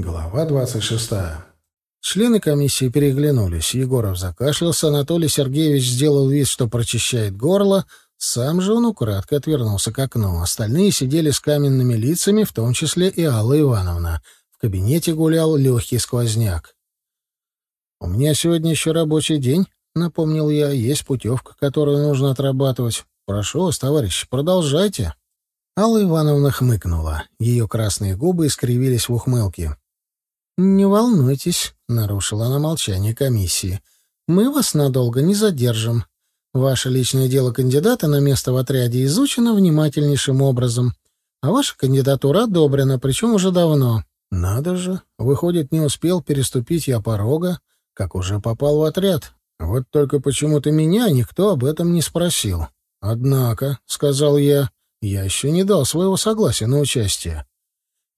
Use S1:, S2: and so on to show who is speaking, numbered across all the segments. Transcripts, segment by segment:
S1: Глава 26. Члены комиссии переглянулись. Егоров закашлялся, Анатолий Сергеевич сделал вид, что прочищает горло, сам же он украдкой отвернулся к окну. Остальные сидели с каменными лицами, в том числе и Алла Ивановна. В кабинете гулял легкий сквозняк. «У меня сегодня еще рабочий день», — напомнил я. «Есть путевка, которую нужно отрабатывать. Прошу вас, товарищи, продолжайте». Алла Ивановна хмыкнула. Ее красные губы искривились в ухмылке. «Не волнуйтесь», — нарушила она молчание комиссии. «Мы вас надолго не задержим. Ваше личное дело кандидата на место в отряде изучено внимательнейшим образом, а ваша кандидатура одобрена, причем уже давно. Надо же, выходит, не успел переступить я порога, как уже попал в отряд. Вот только почему-то меня никто об этом не спросил. Однако, — сказал я, — я еще не дал своего согласия на участие.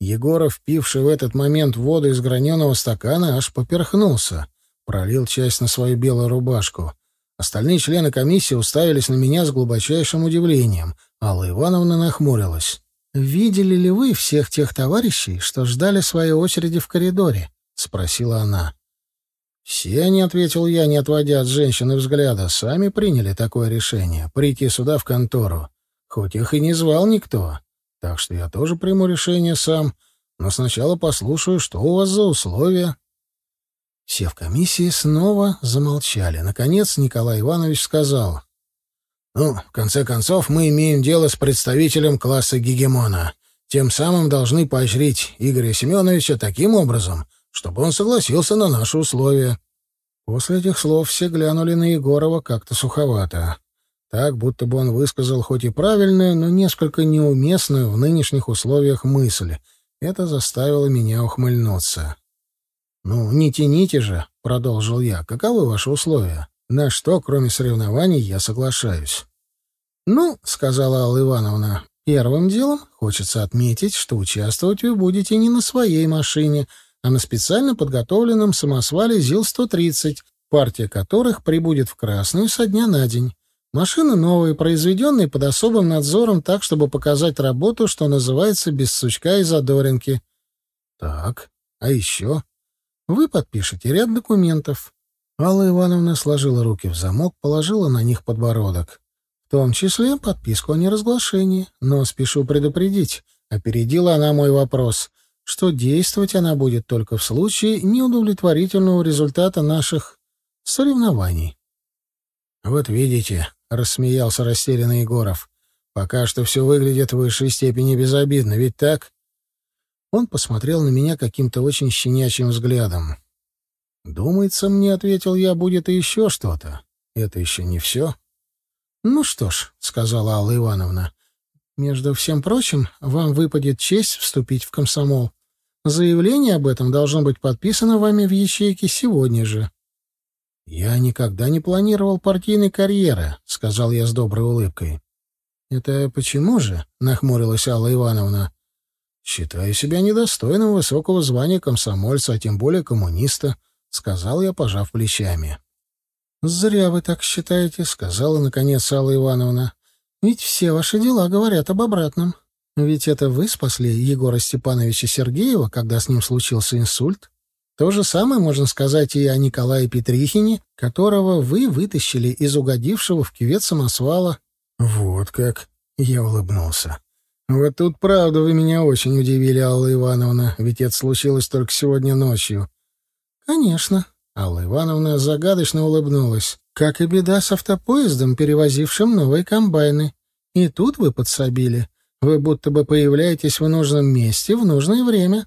S1: Егоров, пивший в этот момент воду из граненого стакана, аж поперхнулся. Пролил часть на свою белую рубашку. Остальные члены комиссии уставились на меня с глубочайшим удивлением. Алла Ивановна нахмурилась. «Видели ли вы всех тех товарищей, что ждали своей очереди в коридоре?» — спросила она. «Все они», — ответил я, не отводя от женщины взгляда, — «сами приняли такое решение — прийти сюда в контору. Хоть их и не звал никто. Так что я тоже приму решение сам, но сначала послушаю, что у вас за условия. Все в комиссии снова замолчали. Наконец Николай Иванович сказал. «Ну, в конце концов, мы имеем дело с представителем класса гегемона. Тем самым должны поощрить Игоря Семеновича таким образом, чтобы он согласился на наши условия». После этих слов все глянули на Егорова как-то суховато так, будто бы он высказал хоть и правильную, но несколько неуместную в нынешних условиях мысль. Это заставило меня ухмыльнуться. «Ну, не тяните же», — продолжил я. «Каковы ваши условия? На что, кроме соревнований, я соглашаюсь?» «Ну», — сказала Алла Ивановна, — «первым делом хочется отметить, что участвовать вы будете не на своей машине, а на специально подготовленном самосвале ЗИЛ-130, партия которых прибудет в Красную со дня на день. Машины новые, произведенные под особым надзором так, чтобы показать работу, что называется, без сучка и задоринки. Так, а еще? Вы подпишете ряд документов. Алла Ивановна сложила руки в замок, положила на них подбородок. В том числе подписку о неразглашении. Но спешу предупредить, опередила она мой вопрос, что действовать она будет только в случае неудовлетворительного результата наших соревнований. «Вот видите», рассмеялся растерянный Егоров. Пока что все выглядит в высшей степени безобидно, ведь так? Он посмотрел на меня каким-то очень щенячьим взглядом. «Думается мне, — ответил я, — будет и еще что-то. Это еще не все». «Ну что ж», — сказала Алла Ивановна, — «между всем прочим, вам выпадет честь вступить в комсомол. Заявление об этом должно быть подписано вами в ячейке сегодня же». «Я никогда не планировал партийной карьеры», — сказал я с доброй улыбкой. «Это почему же?» — нахмурилась Алла Ивановна. «Считаю себя недостойным высокого звания комсомольца, а тем более коммуниста», — сказал я, пожав плечами. «Зря вы так считаете», — сказала, наконец, Алла Ивановна. «Ведь все ваши дела говорят об обратном. Ведь это вы спасли Егора Степановича Сергеева, когда с ним случился инсульт. То же самое можно сказать и о Николае Петрихине, которого вы вытащили из угодившего в кювет самосвала. Вот как. Я улыбнулся. Вот тут правда вы меня очень удивили, Алла Ивановна, ведь это случилось только сегодня ночью. Конечно. Алла Ивановна загадочно улыбнулась. Как и беда с автопоездом, перевозившим новые комбайны. И тут вы подсобили. Вы будто бы появляетесь в нужном месте в нужное время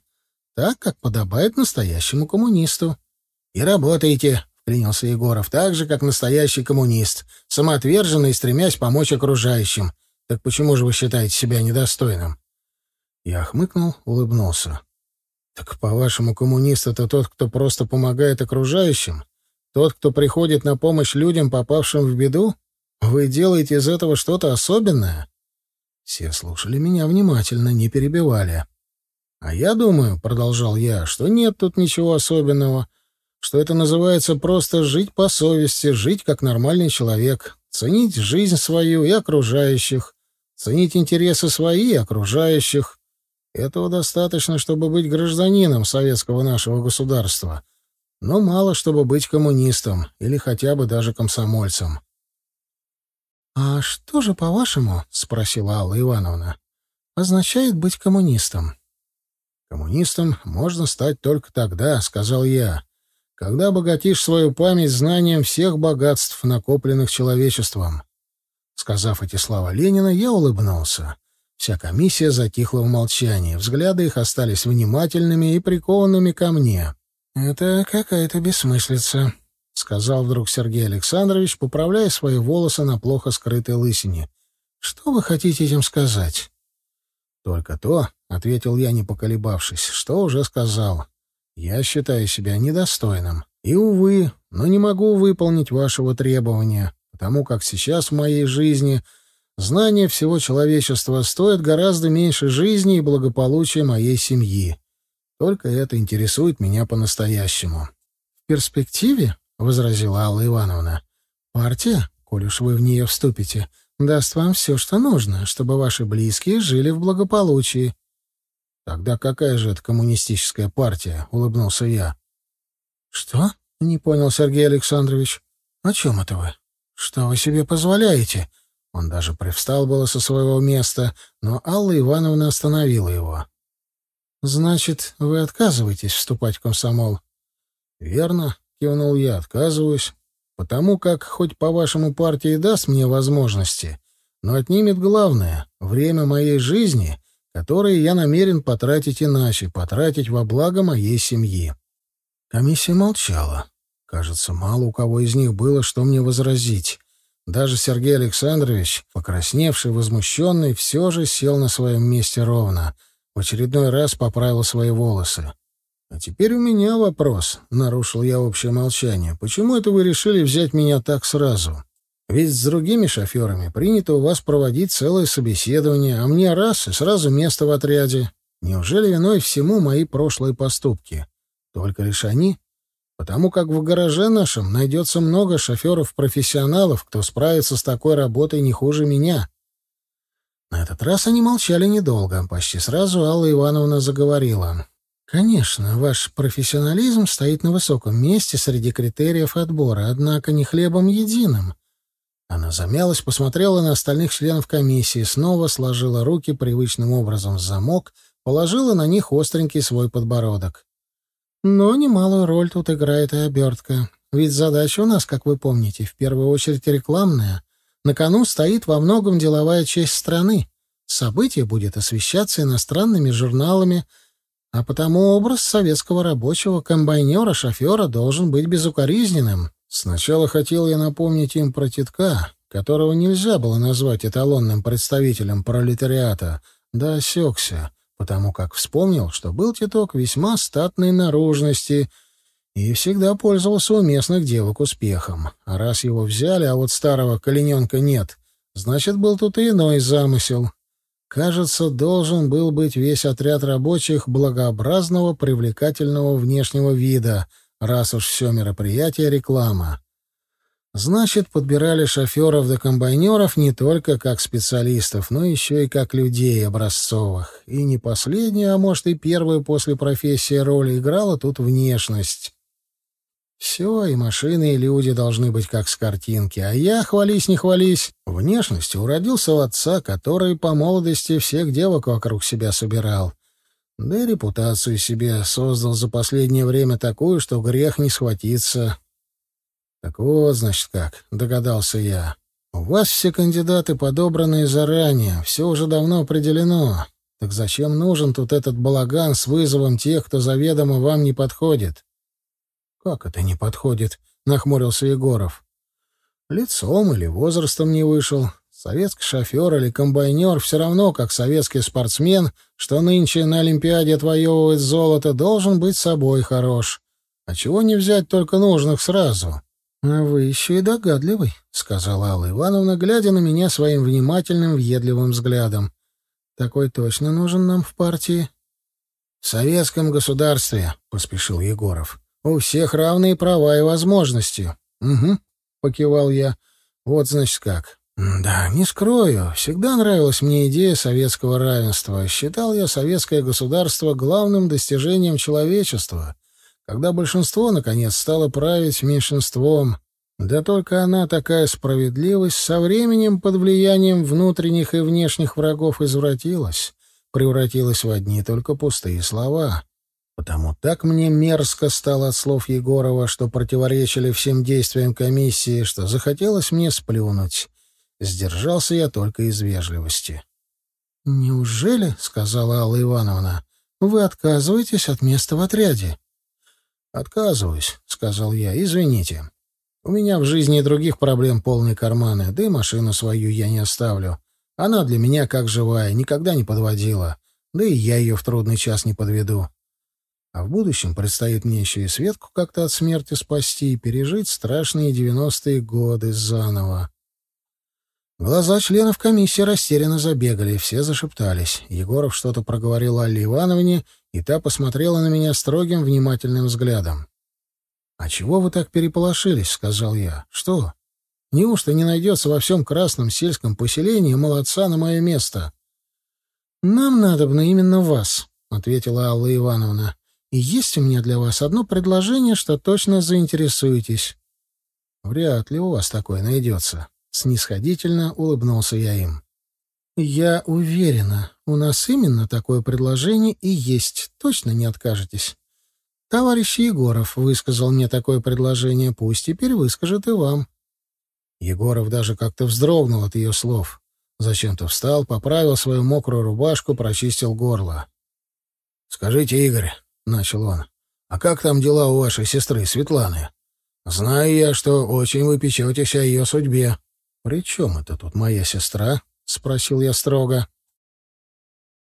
S1: так, как подобает настоящему коммунисту. — И работаете, — вклинился Егоров, — так же, как настоящий коммунист, самоотверженно и стремясь помочь окружающим. Так почему же вы считаете себя недостойным? Я хмыкнул, улыбнулся. — Так, по-вашему, коммунист — это тот, кто просто помогает окружающим? Тот, кто приходит на помощь людям, попавшим в беду? Вы делаете из этого что-то особенное? Все слушали меня внимательно, не перебивали. — а я думаю, — продолжал я, — что нет тут ничего особенного, что это называется просто жить по совести, жить как нормальный человек, ценить жизнь свою и окружающих, ценить интересы свои и окружающих. Этого достаточно, чтобы быть гражданином советского нашего государства, но мало, чтобы быть коммунистом или хотя бы даже комсомольцем. «А что же, по-вашему, — спросила Алла Ивановна, — означает быть коммунистом?» «Коммунистом можно стать только тогда, — сказал я, — когда обогатишь свою память знанием всех богатств, накопленных человечеством». Сказав эти слова Ленина, я улыбнулся. Вся комиссия затихла в молчании, взгляды их остались внимательными и прикованными ко мне. «Это какая-то бессмыслица», — сказал вдруг Сергей Александрович, поправляя свои волосы на плохо скрытой лысине. «Что вы хотите этим сказать?» «Только то», — ответил я, не поколебавшись, — «что уже сказал. Я считаю себя недостойным. И, увы, но не могу выполнить вашего требования, потому как сейчас в моей жизни знание всего человечества стоит гораздо меньше жизни и благополучия моей семьи. Только это интересует меня по-настоящему». «В перспективе?» — возразила Алла Ивановна. «Партия, коль уж вы в нее вступите, даст вам все, что нужно, чтобы ваши близкие жили в благополучии». «Тогда какая же это коммунистическая партия?» — улыбнулся я. «Что?» — не понял Сергей Александрович. «О чем это вы? Что вы себе позволяете?» Он даже привстал было со своего места, но Алла Ивановна остановила его. «Значит, вы отказываетесь вступать в комсомол?» «Верно. — кивнул я, — отказываюсь. Потому как, хоть по-вашему партия и даст мне возможности, но отнимет главное — время моей жизни, которое я намерен потратить иначе, потратить во благо моей семьи. Комиссия молчала. Кажется, мало у кого из них было, что мне возразить. Даже Сергей Александрович, покрасневший, возмущенный, все же сел на своем месте ровно. В очередной раз поправил свои волосы. «А теперь у меня вопрос», — нарушил я общее молчание. «Почему это вы решили взять меня так сразу? Ведь с другими шоферами принято у вас проводить целое собеседование, а мне раз — и сразу место в отряде. Неужели виной всему мои прошлые поступки? Только лишь они? Потому как в гараже нашем найдется много шоферов-профессионалов, кто справится с такой работой не хуже меня». На этот раз они молчали недолго. Почти сразу Алла Ивановна заговорила. Конечно, ваш профессионализм стоит на высоком месте среди критериев отбора, однако не хлебом единым. Она замялась, посмотрела на остальных членов комиссии, снова сложила руки привычным образом в замок, положила на них остренький свой подбородок. Но немалую роль тут играет и обертка. Ведь задача у нас, как вы помните, в первую очередь рекламная. На кону стоит во многом деловая честь страны. Событие будет освещаться иностранными журналами — а потому образ советского рабочего, комбайнера, шофера должен быть безукоризненным. Сначала хотел я напомнить им про Титка, которого нельзя было назвать эталонным представителем пролетариата, да осекся, потому как вспомнил, что был Титок весьма статной наружности и всегда пользовался у местных девок успехом. А раз его взяли, а вот старого колененка нет, значит, был тут и иной замысел. Кажется, должен был быть весь отряд рабочих благообразного, привлекательного внешнего вида, раз уж все мероприятие — реклама. Значит, подбирали шоферов да комбайнеров не только как специалистов, но еще и как людей образцовых. И не последнюю, а может и первую после профессии роль играла тут внешность. Все, и машины, и люди должны быть как с картинки. А я, хвались не хвались, внешностью уродился у отца, который по молодости всех девок вокруг себя собирал. Да и репутацию себе создал за последнее время такую, что грех не схватиться. Так вот, значит, как, догадался я. У вас все кандидаты подобранные заранее, все уже давно определено. Так зачем нужен тут этот балаган с вызовом тех, кто заведомо вам не подходит? «Как это не подходит?» — нахмурился Егоров. «Лицом или возрастом не вышел. Советский шофер или комбайнер все равно, как советский спортсмен, что нынче на Олимпиаде отвоевывает золото, должен быть собой хорош. А чего не взять только нужных сразу?» «А вы еще и догадливый», — сказала Алла Ивановна, глядя на меня своим внимательным, въедливым взглядом. «Такой точно нужен нам в партии». «В советском государстве», — поспешил Егоров. У всех равные права и возможности. Угу, покивал я. Вот значит как. Да, не скрою, всегда нравилась мне идея советского равенства. Считал я советское государство главным достижением человечества, когда большинство, наконец, стало править меньшинством. Да только она, такая справедливость, со временем под влиянием внутренних и внешних врагов извратилась, превратилась в одни только пустые слова. Потому так мне мерзко стало от слов Егорова, что противоречили всем действиям комиссии, что захотелось мне сплюнуть. Сдержался я только из вежливости. «Неужели, — сказала Алла Ивановна, — вы отказываетесь от места в отряде?» «Отказываюсь», — сказал я, — «извините. У меня в жизни и других проблем полные карманы, да и машину свою я не оставлю. Она для меня как живая, никогда не подводила, да и я ее в трудный час не подведу. А в будущем предстоит мне еще и Светку как-то от смерти спасти и пережить страшные девяностые годы заново. Глаза членов комиссии растерянно забегали, все зашептались. Егоров что-то проговорил Алле Ивановне, и та посмотрела на меня строгим, внимательным взглядом. «А чего вы так переполошились?» — сказал я. «Что? Неужто не найдется во всем красном сельском поселении молодца на мое место?» «Нам надобно именно вас», — ответила Алла Ивановна. «И есть у меня для вас одно предложение, что точно заинтересуетесь». «Вряд ли у вас такое найдется», Снисходительно улыбнулся я им. «Я уверена, у нас именно такое предложение и есть. Точно не откажетесь. Товарищ Егоров высказал мне такое предложение, пусть теперь выскажет и вам». Егоров даже как-то вздрогнул от ее слов. Зачем-то встал, поправил свою мокрую рубашку, прочистил горло. «Скажите, Игорь», — начал он, — «а как там дела у вашей сестры Светланы? Знаю я, что очень вы печетесь о ее судьбе». «При чем это тут моя сестра?» — спросил я строго.